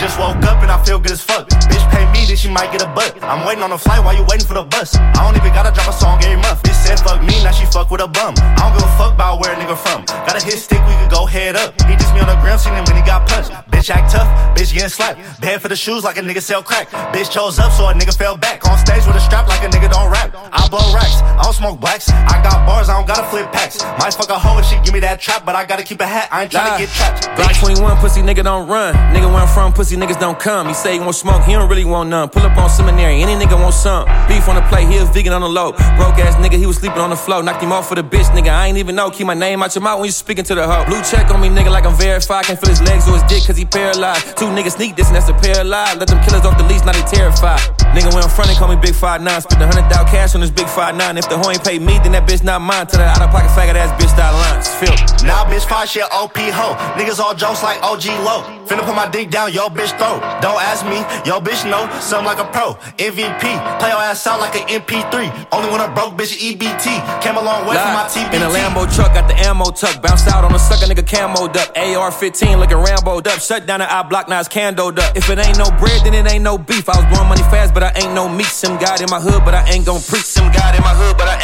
just woke up and I feel good as fuck. Bitch pay me, then she might get a butt. I'm waiting on the flight while you waiting for the bus. I don't even gotta drop a song every month. Bitch said fuck me, now she fuck with a bum. I don't give a fuck about where a nigga from. Got a hit stick, we could go head up. He just me on the ground, seen him when he got punched. Bitch act tough, bitch getting slapped. Bad for the shoes like a nigga sell crack. Bitch chose up, so a nigga fell back. On stage with a strap smoke blacks. I got bars, I don't gotta flip packs. Might fuck a hoe if she give me that trap, but I gotta keep a hat. I ain't tryna get trapped. Glock 21, pussy nigga don't run. Nigga where I'm from, pussy niggas don't come. He say he want smoke, he don't really want none. Pull up on seminary, any nigga want some. Beef on the plate, he a vegan on the low. Broke ass nigga, he was sleeping on the floor. Knocked him off for the bitch, nigga. I ain't even know. Keep my name out your mouth when you speaking to the hoe. Blue check on me, nigga, like I'm verified. Can't feel his legs or his dick, cause he paralyzed. Two niggas sneak this, and that's a lies. Let them killers off the leash, now they terrified. Nigga, when I'm frontin', call me Big 5'9. Spend a hundred thousand cash on this Big Five Nine. If the ain't pay me, then that bitch not mine. Tell that out of pocket faggot ass bitch style lines. Feel. Now bitch five shit OP ho. Niggas all jokes like OG low. Finna put my dick down yo bitch throat. Don't ask me, yo bitch know. Something like a pro. MVP. Play your ass out like an MP3. Only when a broke bitch EBT. Came a long way from my TBT. In a Lambo truck, got the ammo tuck. Bounced out on a sucker nigga camoed up. AR 15 looking Ramboed up. Shut down the eye block, now it's candoed up. If it ain't no bread, then it ain't no beef. I was blowing money fast, but I ain't no meat. Some God in my hood, but I ain't gon' preach. Some God in my hood, but I